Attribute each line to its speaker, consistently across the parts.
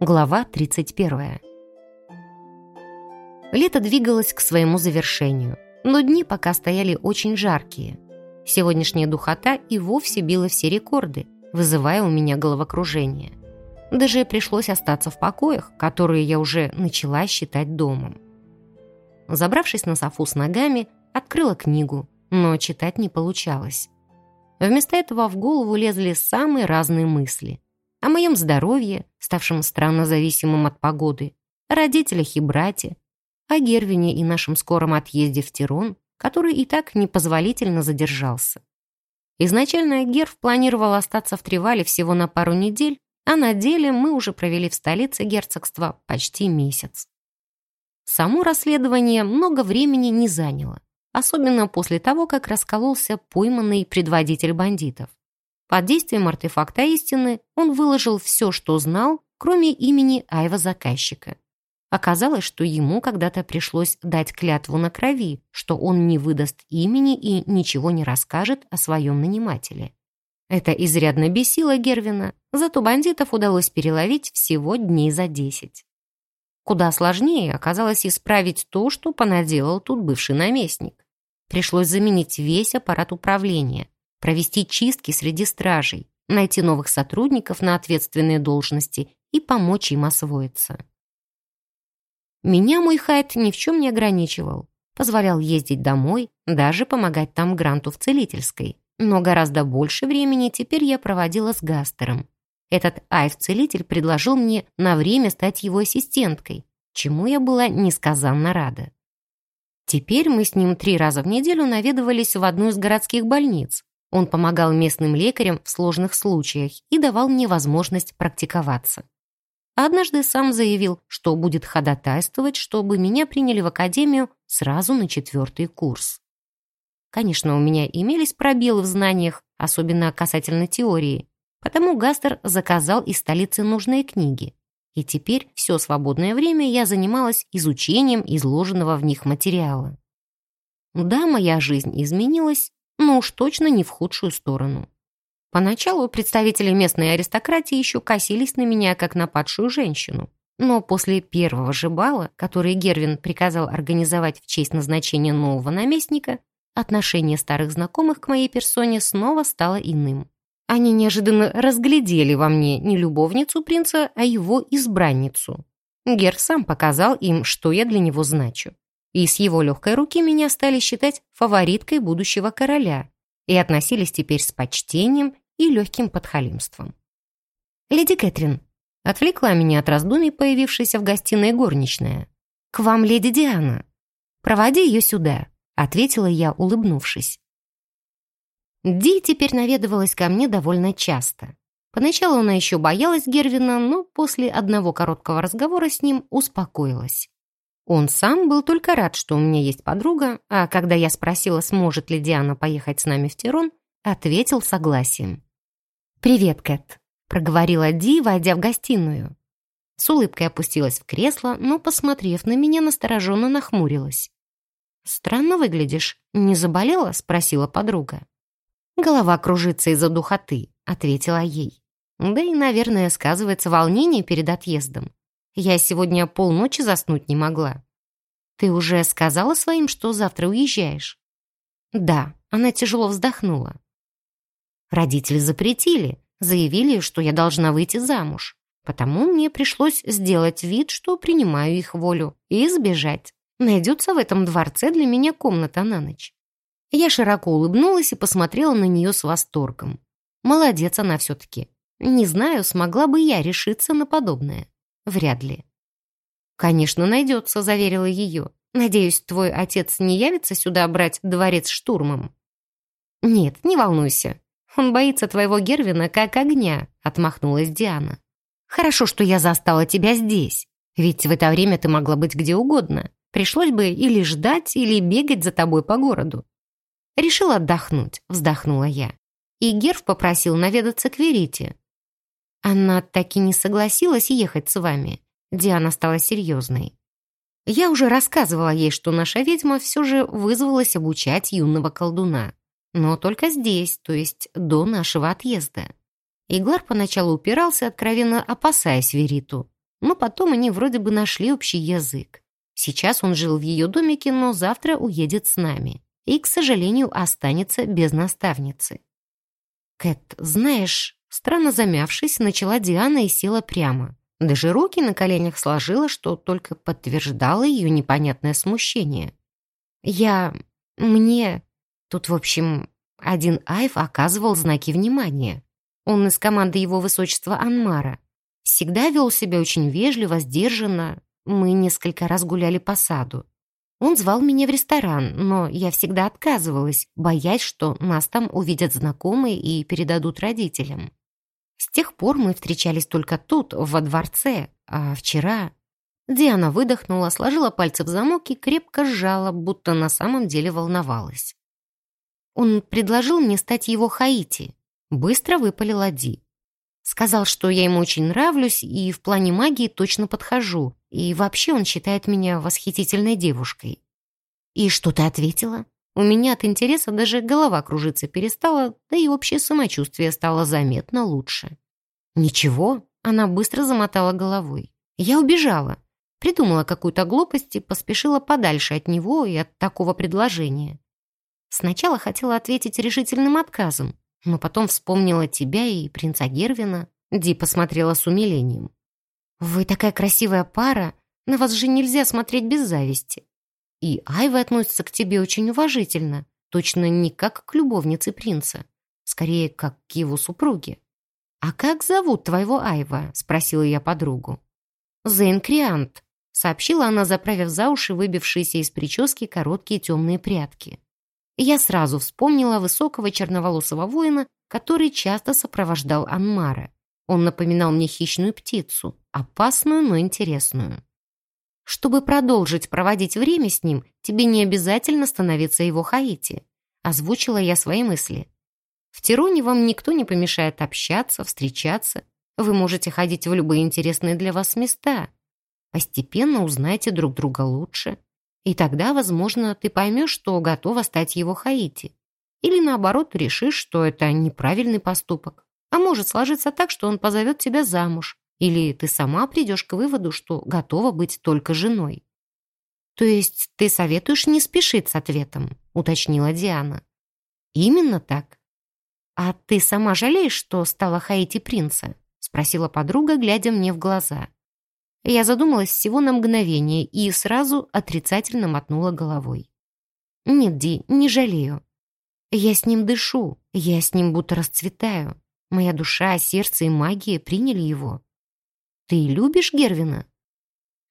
Speaker 1: Глава 31. Лето двигалось к своему завершению, но дни пока стояли очень жаркие. Сегодняшняя духота и вовсе била все рекорды, вызывая у меня головокружение. Даже пришлось остаться в покоях, которые я уже начала считать домом. Забравшись на софу с ногами, открыла книгу, но читать не получалось. Вместо этого в голову лезли самые разные мысли – о моем здоровье, ставшем странно зависимым от погоды, о родителях и брате, о Гервине и нашем скором отъезде в Тирон, который и так непозволительно задержался. Изначально Герв планировал остаться в Тривале всего на пару недель, а на деле мы уже провели в столице герцогства почти месяц. Само расследование много времени не заняло, особенно после того, как раскололся пойманный предводитель бандитов. Под действием артефакта истины он выложил все, что знал, кроме имени Айва-заказчика. Оказалось, что ему когда-то пришлось дать клятву на крови, что он не выдаст имени и ничего не расскажет о своем нанимателе. Это изрядно бесило Гервина, зато бандитов удалось переловить всего дней за десять. Куда сложнее оказалось исправить то, что понаделал тут бывший наместник. Пришлось заменить весь аппарат управления, провести чистки среди стражей, найти новых сотрудников на ответственные должности и помочь им освоиться. Меня мой Хайт ни в чем не ограничивал. Позволял ездить домой, даже помогать там Гранту в целительской. Но гораздо больше времени теперь я проводила с Гастером. Этот Айв-целитель предложил мне на время стать его ассистенткой, чему я была несказанно рада. Теперь мы с ним три раза в неделю наведывались в одну из городских больниц, он помогал местным лекарям в сложных случаях и давал мне возможность практиковаться. однажды сам заявил, что будет ходатайствовать, чтобы меня приняли в академию сразу на четвертый курс. Конечно, у меня имелись пробелы в знаниях, особенно касательно теории, потому Гастер заказал из столицы нужные книги. И теперь все свободное время я занималась изучением изложенного в них материала. Да, моя жизнь изменилась, но уж точно не в худшую сторону. Поначалу представители местной аристократии еще косились на меня, как на падшую женщину. Но после первого же бала, который Гервин приказал организовать в честь назначения нового наместника, отношение старых знакомых к моей персоне снова стало иным. Они неожиданно разглядели во мне не любовницу принца, а его избранницу. Гер сам показал им, что я для него значу и с его легкой руки меня стали считать фавориткой будущего короля и относились теперь с почтением и легким подхалимством. «Леди Кэтрин», отвлекла меня от раздумий, появившаяся в гостиной горничная. «К вам леди Диана. Проводи ее сюда», — ответила я, улыбнувшись. Ди теперь наведывалась ко мне довольно часто. Поначалу она еще боялась Гервина, но после одного короткого разговора с ним успокоилась. Он сам был только рад, что у меня есть подруга, а когда я спросила, сможет ли Диана поехать с нами в Тирон, ответил согласием. «Привет, Кэт», — проговорила Ди, войдя в гостиную. С улыбкой опустилась в кресло, но, посмотрев на меня, настороженно нахмурилась. «Странно выглядишь. Не заболела?» — спросила подруга. «Голова кружится из-за духоты», — ответила ей. «Да и, наверное, сказывается волнение перед отъездом. Я сегодня полночи заснуть не могла. Ты уже сказала своим, что завтра уезжаешь? Да, она тяжело вздохнула. Родители запретили, заявили, что я должна выйти замуж. Потому мне пришлось сделать вид, что принимаю их волю, и сбежать. Найдется в этом дворце для меня комната на ночь. Я широко улыбнулась и посмотрела на нее с восторгом. Молодец она все-таки. Не знаю, смогла бы я решиться на подобное. Вряд ли. «Конечно, найдется», — заверила ее. «Надеюсь, твой отец не явится сюда брать дворец штурмом?» «Нет, не волнуйся. Он боится твоего Гервина как огня», — отмахнулась Диана. «Хорошо, что я застала тебя здесь. Ведь в это время ты могла быть где угодно. Пришлось бы или ждать, или бегать за тобой по городу». «Решил отдохнуть», — вздохнула я. И Герв попросил наведаться к Верите. Она так и не согласилась ехать с вами. Диана стала серьезной. Я уже рассказывала ей, что наша ведьма все же вызвалась обучать юного колдуна. Но только здесь, то есть до нашего отъезда. Иглар поначалу упирался, откровенно опасаясь Вериту. Но потом они вроде бы нашли общий язык. Сейчас он жил в ее домике, но завтра уедет с нами. И, к сожалению, останется без наставницы. «Кэт, знаешь...» Странно замявшись, начала Диана и села прямо. Даже руки на коленях сложила, что только подтверждало ее непонятное смущение. «Я... мне...» Тут, в общем, один Айв оказывал знаки внимания. Он из команды его высочества Анмара. Всегда вел себя очень вежливо, сдержанно. Мы несколько раз гуляли по саду. Он звал меня в ресторан, но я всегда отказывалась, боясь, что нас там увидят знакомые и передадут родителям. С тех пор мы встречались только тут, во дворце, а вчера... Диана выдохнула, сложила пальцы в замок и крепко сжала, будто на самом деле волновалась. Он предложил мне стать его Хаити. Быстро выпалила Ди. Сказал, что я ему очень нравлюсь и в плане магии точно подхожу, и вообще он считает меня восхитительной девушкой. И что ты ответила? У меня от интереса даже голова кружиться перестала, да и общее самочувствие стало заметно лучше. «Ничего», — она быстро замотала головой. «Я убежала. Придумала какую-то глупость и поспешила подальше от него и от такого предложения. Сначала хотела ответить решительным отказом, но потом вспомнила тебя и принца Гервина. Ди посмотрела с умилением. «Вы такая красивая пара, на вас же нельзя смотреть без зависти. И Айва относится к тебе очень уважительно, точно не как к любовнице принца, скорее, как к его супруге. «А как зовут твоего Айва?» — спросила я подругу. «Зейн Криант», — сообщила она, заправив за уши выбившиеся из прически короткие темные прядки. Я сразу вспомнила высокого черноволосого воина, который часто сопровождал Анмара. Он напоминал мне хищную птицу, опасную, но интересную. Чтобы продолжить проводить время с ним, тебе не обязательно становиться его Хаити. Озвучила я свои мысли. В Тироне вам никто не помешает общаться, встречаться. Вы можете ходить в любые интересные для вас места. Постепенно узнаете друг друга лучше. И тогда, возможно, ты поймешь, что готова стать его Хаити. Или наоборот, решишь, что это неправильный поступок. А может сложиться так, что он позовет тебя замуж, или ты сама придешь к выводу, что готова быть только женой? То есть ты советуешь не спешить с ответом, уточнила Диана. Именно так. А ты сама жалеешь, что стала Хаити принца? Спросила подруга, глядя мне в глаза. Я задумалась всего на мгновение и сразу отрицательно мотнула головой. «Нет, Ди, не жалею. Я с ним дышу, я с ним будто расцветаю. Моя душа, сердце и магия приняли его. «Ты любишь Гервина?»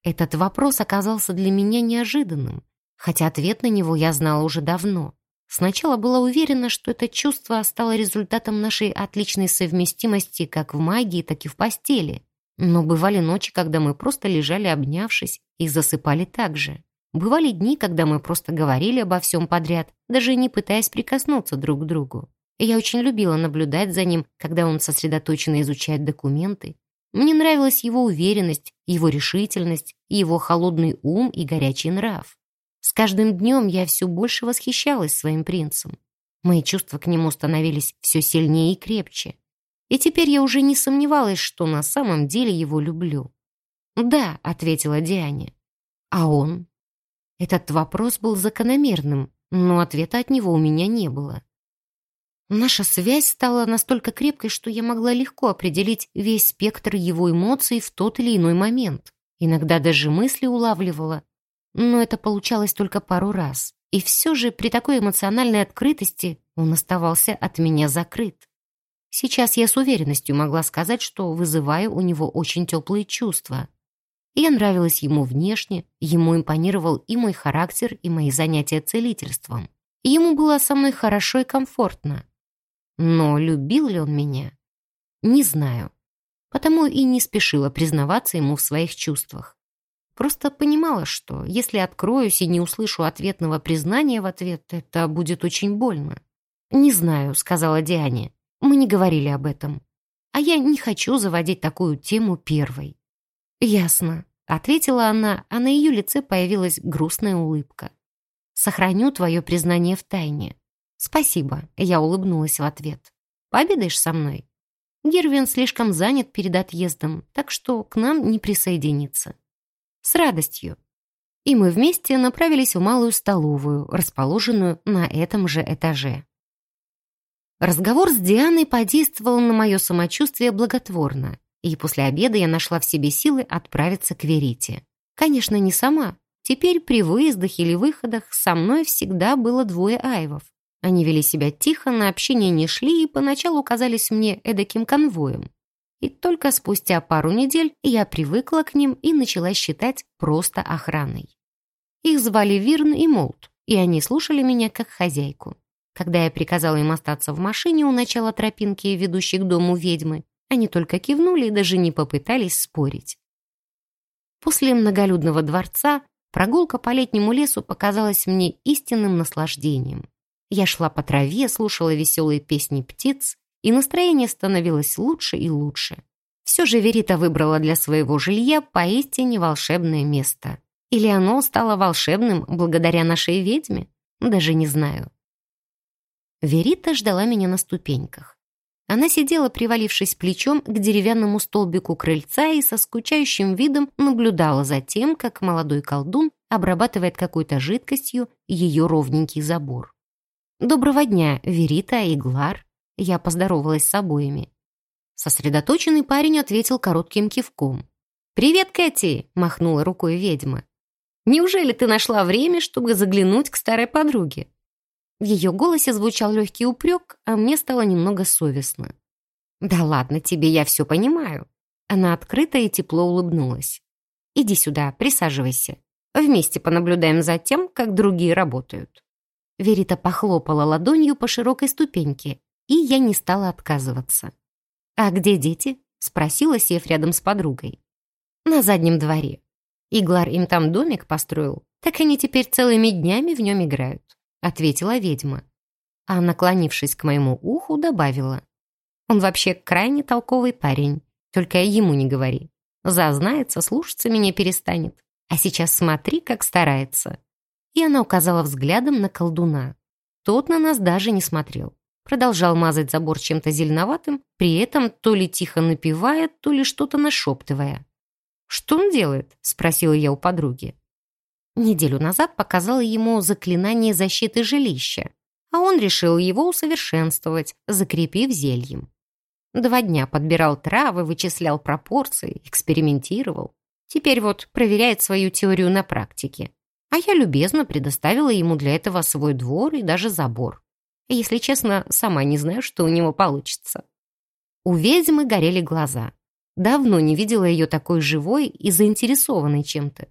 Speaker 1: Этот вопрос оказался для меня неожиданным, хотя ответ на него я знала уже давно. Сначала была уверена, что это чувство стало результатом нашей отличной совместимости как в магии, так и в постели. Но бывали ночи, когда мы просто лежали обнявшись и засыпали так же. Бывали дни, когда мы просто говорили обо всем подряд, даже не пытаясь прикоснуться друг к другу. Я очень любила наблюдать за ним, когда он сосредоточенно изучает документы, мне нравилась его уверенность, его решительность, его холодный ум и горячий нрав. С каждым днем я все больше восхищалась своим принцем. Мои чувства к нему становились все сильнее и крепче. И теперь я уже не сомневалась, что на самом деле его люблю. «Да», — ответила Диане. «А он?» Этот вопрос был закономерным, но ответа от него у меня не было. Наша связь стала настолько крепкой, что я могла легко определить весь спектр его эмоций в тот или иной момент. Иногда даже мысли улавливала. Но это получалось только пару раз. И все же при такой эмоциональной открытости он оставался от меня закрыт. Сейчас я с уверенностью могла сказать, что вызываю у него очень теплые чувства. Я нравилась ему внешне, ему импонировал и мой характер, и мои занятия целительством. ему было со мной хорошо и комфортно. Но любил ли он меня? Не знаю. Потому и не спешила признаваться ему в своих чувствах. Просто понимала, что если откроюсь и не услышу ответного признания в ответ, это будет очень больно. «Не знаю», — сказала Диане. «Мы не говорили об этом. А я не хочу заводить такую тему первой». «Ясно». Ответила она, а на ее лице появилась грустная улыбка. «Сохраню твое признание в тайне». «Спасибо», — я улыбнулась в ответ. «Пообедаешь со мной?» Гервин слишком занят перед отъездом, так что к нам не присоединится. С радостью. И мы вместе направились в малую столовую, расположенную на этом же этаже. Разговор с Дианой подействовал на мое самочувствие благотворно, и после обеда я нашла в себе силы отправиться к Верите. Конечно, не сама. Теперь при выездах или выходах со мной всегда было двое айвов. Они вели себя тихо, на общение не шли и поначалу казались мне эдаким конвоем. И только спустя пару недель я привыкла к ним и начала считать просто охраной. Их звали Вирн и Молт, и они слушали меня как хозяйку. Когда я приказала им остаться в машине у начала тропинки, ведущей к дому ведьмы, они только кивнули и даже не попытались спорить. После многолюдного дворца прогулка по летнему лесу показалась мне истинным наслаждением. Я шла по траве, слушала веселые песни птиц, и настроение становилось лучше и лучше. Все же Верита выбрала для своего жилья поистине волшебное место. Или оно стало волшебным благодаря нашей ведьме? Даже не знаю. Верита ждала меня на ступеньках. Она сидела, привалившись плечом к деревянному столбику крыльца и со скучающим видом наблюдала за тем, как молодой колдун обрабатывает какой-то жидкостью ее ровненький забор. «Доброго дня, Верита и Глар!» Я поздоровалась с обоими. Сосредоточенный парень ответил коротким кивком. «Привет, Кэти!» — махнула рукой ведьма. «Неужели ты нашла время, чтобы заглянуть к старой подруге?» В ее голосе звучал легкий упрек, а мне стало немного совестно. «Да ладно тебе, я все понимаю». Она открыто и тепло улыбнулась. «Иди сюда, присаживайся. Вместе понаблюдаем за тем, как другие работают». Верита похлопала ладонью по широкой ступеньке, и я не стала отказываться. «А где дети?» — спросила, сев рядом с подругой. «На заднем дворе. Иглар им там домик построил, так они теперь целыми днями в нем играют», — ответила ведьма. А, наклонившись к моему уху, добавила. «Он вообще крайне толковый парень, только ему не говори. Зазнается, слушаться меня перестанет. А сейчас смотри, как старается и она указала взглядом на колдуна. Тот на нас даже не смотрел. Продолжал мазать забор чем-то зеленоватым, при этом то ли тихо напевая, то ли что-то нашептывая. «Что он делает?» — спросила я у подруги. Неделю назад показала ему заклинание защиты жилища, а он решил его усовершенствовать, закрепив зельем. Два дня подбирал травы, вычислял пропорции, экспериментировал. Теперь вот проверяет свою теорию на практике а я любезно предоставила ему для этого свой двор и даже забор. Если честно, сама не знаю, что у него получится. У ведьмы горели глаза. Давно не видела ее такой живой и заинтересованной чем-то.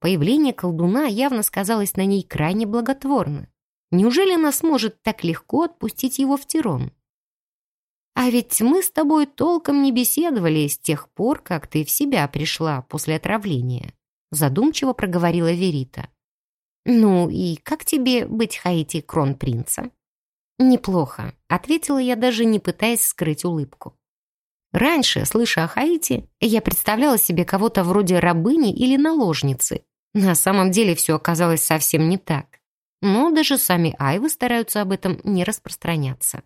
Speaker 1: Появление колдуна явно сказалось на ней крайне благотворно. Неужели она сможет так легко отпустить его в Тирон? А ведь мы с тобой толком не беседовали с тех пор, как ты в себя пришла после отравления. Задумчиво проговорила Верита. «Ну и как тебе быть Хаити кронпринца?» «Неплохо», — ответила я, даже не пытаясь скрыть улыбку. Раньше, слыша о Хаити, я представляла себе кого-то вроде рабыни или наложницы. На самом деле все оказалось совсем не так. Но даже сами айвы стараются об этом не распространяться.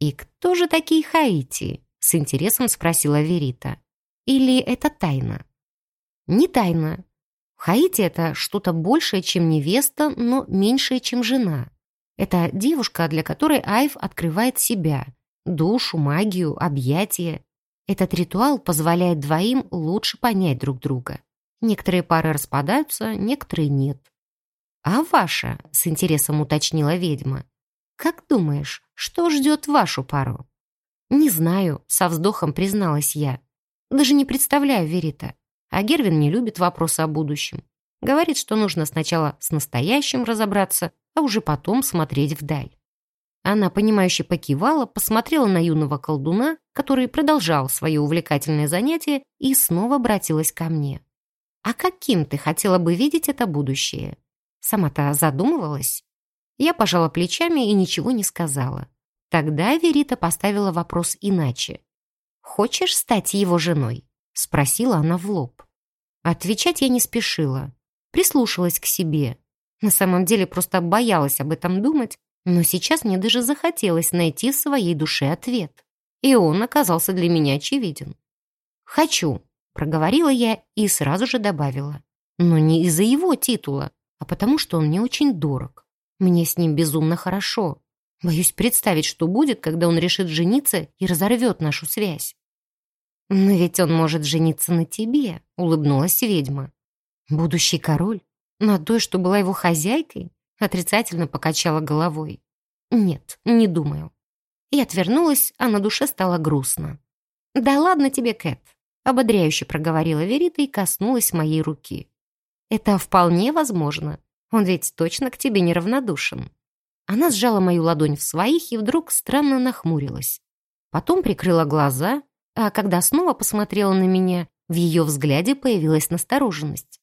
Speaker 1: «И кто же такие Хаити?» — с интересом спросила Верита. «Или это тайна?» «Не тайна. Хаити — это что-то большее, чем невеста, но меньшее, чем жена. Это девушка, для которой Айв открывает себя, душу, магию, объятия. Этот ритуал позволяет двоим лучше понять друг друга. Некоторые пары распадаются, некоторые нет. «А ваша?» — с интересом уточнила ведьма. «Как думаешь, что ждет вашу пару?» «Не знаю», — со вздохом призналась я. «Даже не представляю, Верита. А Гервин не любит вопросы о будущем. Говорит, что нужно сначала с настоящим разобраться, а уже потом смотреть вдаль. Она, понимающе покивала, посмотрела на юного колдуна, который продолжал свое увлекательное занятие, и снова обратилась ко мне. «А каким ты хотела бы видеть это будущее?» Сама-то задумывалась. Я пожала плечами и ничего не сказала. Тогда Верита поставила вопрос иначе. «Хочешь стать его женой?» — спросила она в лоб. Отвечать я не спешила. Прислушалась к себе. На самом деле просто боялась об этом думать, но сейчас мне даже захотелось найти в своей душе ответ. И он оказался для меня очевиден. «Хочу», — проговорила я и сразу же добавила. «Но не из-за его титула, а потому что он мне очень дорог. Мне с ним безумно хорошо. Боюсь представить, что будет, когда он решит жениться и разорвет нашу связь». «Но ведь он может жениться на тебе», — улыбнулась ведьма. «Будущий король? На той, что была его хозяйкой?» Отрицательно покачала головой. «Нет, не думаю». И отвернулась, а на душе стало грустно. «Да ладно тебе, Кэт», — ободряюще проговорила Верита и коснулась моей руки. «Это вполне возможно. Он ведь точно к тебе неравнодушен». Она сжала мою ладонь в своих и вдруг странно нахмурилась. Потом прикрыла глаза, а когда снова посмотрела на меня, в ее взгляде появилась настороженность.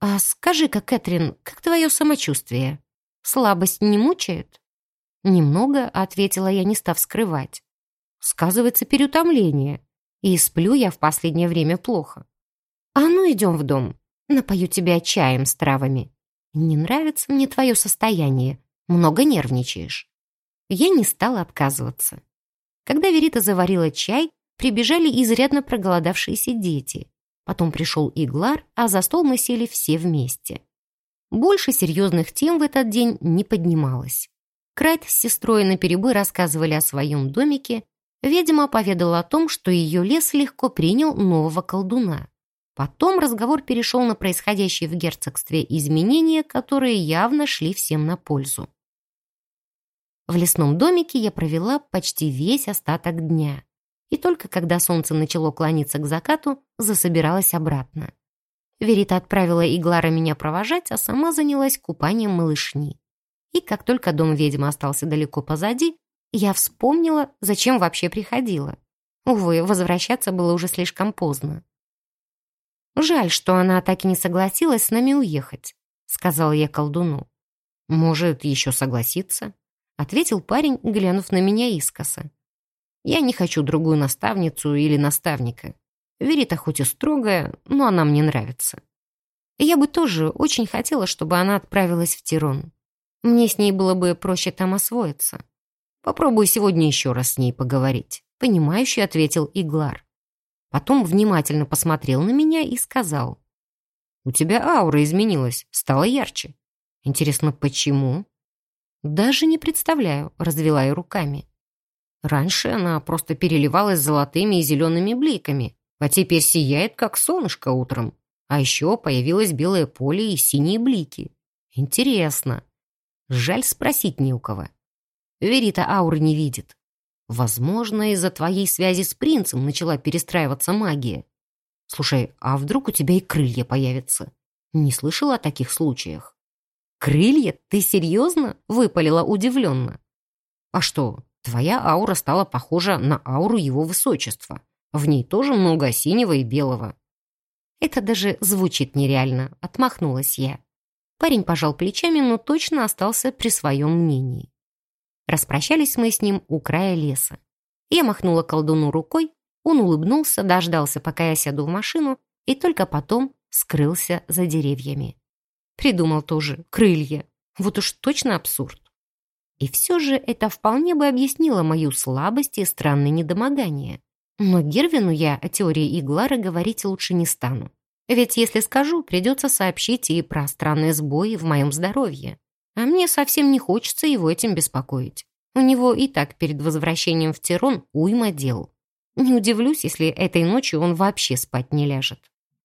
Speaker 1: «А скажи-ка, Кэтрин, как твое самочувствие? Слабость не мучает?» «Немного», — ответила я, не став скрывать. «Сказывается переутомление, и сплю я в последнее время плохо. А ну, идем в дом, напою тебя чаем с травами. Не нравится мне твое состояние, много нервничаешь». Я не стала отказываться. Когда Верита заварила чай, прибежали изрядно проголодавшиеся дети. Потом пришел Иглар, а за стол мы сели все вместе. Больше серьезных тем в этот день не поднималось. Крайт с сестрой наперебой рассказывали о своем домике. Ведьма поведала о том, что ее лес легко принял нового колдуна. Потом разговор перешел на происходящие в герцогстве изменения, которые явно шли всем на пользу. В лесном домике я провела почти весь остаток дня и только когда солнце начало клониться к закату, засобиралась обратно. Верита отправила Иглара меня провожать, а сама занялась купанием малышни. И как только дом ведьмы остался далеко позади, я вспомнила, зачем вообще приходила. Увы, возвращаться было уже слишком поздно. «Жаль, что она так и не согласилась с нами уехать», — сказала я колдуну. «Может, еще согласиться?» — ответил парень, глянув на меня искоса. Я не хочу другую наставницу или наставника. Верита хоть и строгая, но она мне нравится. Я бы тоже очень хотела, чтобы она отправилась в Тирон. Мне с ней было бы проще там освоиться. Попробую сегодня еще раз с ней поговорить. Понимающий ответил Иглар. Потом внимательно посмотрел на меня и сказал. «У тебя аура изменилась, стала ярче. Интересно, почему?» «Даже не представляю», — развела я руками. Раньше она просто переливалась золотыми и зелеными бликами, а теперь сияет, как солнышко утром. А еще появилось белое поле и синие блики. Интересно. Жаль спросить не у кого. Верита ауры не видит. Возможно, из-за твоей связи с принцем начала перестраиваться магия. Слушай, а вдруг у тебя и крылья появятся? Не слышала о таких случаях? Крылья? Ты серьезно? Выпалила удивленно. А что, Твоя аура стала похожа на ауру его высочества. В ней тоже много синего и белого». «Это даже звучит нереально», — отмахнулась я. Парень пожал плечами, но точно остался при своем мнении. Распрощались мы с ним у края леса. Я махнула колдуну рукой, он улыбнулся, дождался, пока я сяду в машину, и только потом скрылся за деревьями. Придумал тоже крылья. Вот уж точно абсурд. И все же это вполне бы объяснило мою слабость и странное недомогание. Но Гервину я о теории Иглара говорить лучше не стану. Ведь если скажу, придется сообщить и про странные сбои в моем здоровье. А мне совсем не хочется его этим беспокоить. У него и так перед возвращением в Тирон уйма дел. Не удивлюсь, если этой ночью он вообще спать не ляжет.